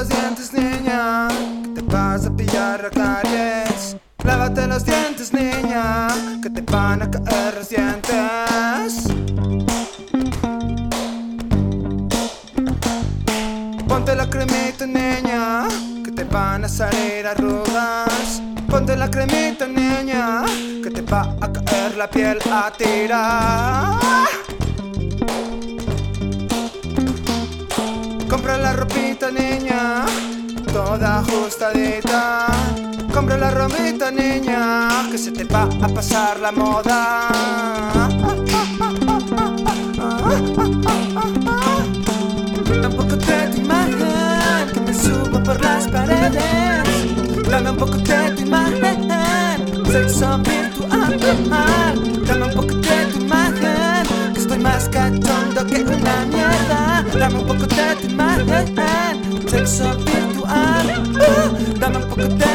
los dientes, niña, que te vas a pillar a caries. Lávate los dientes, niña, que te van a caer los dientes. Ponte la cremita, niña, que te van a salir arrugas. Ponte la cremita, niña, que te va a caer la piel a tirar. Compra la ropita, niña, toda ajustadita. Compra la romita, niña, que se te va a pasar la moda. Dame un poco de tu imagen, que me subo por las paredes. Dame un poco de tu imagen, sexo virtual. Dame un poco de tu imagen, que estoy más cachondo que un poco de tu imagen, sexo virtual. Uh, dame un poco de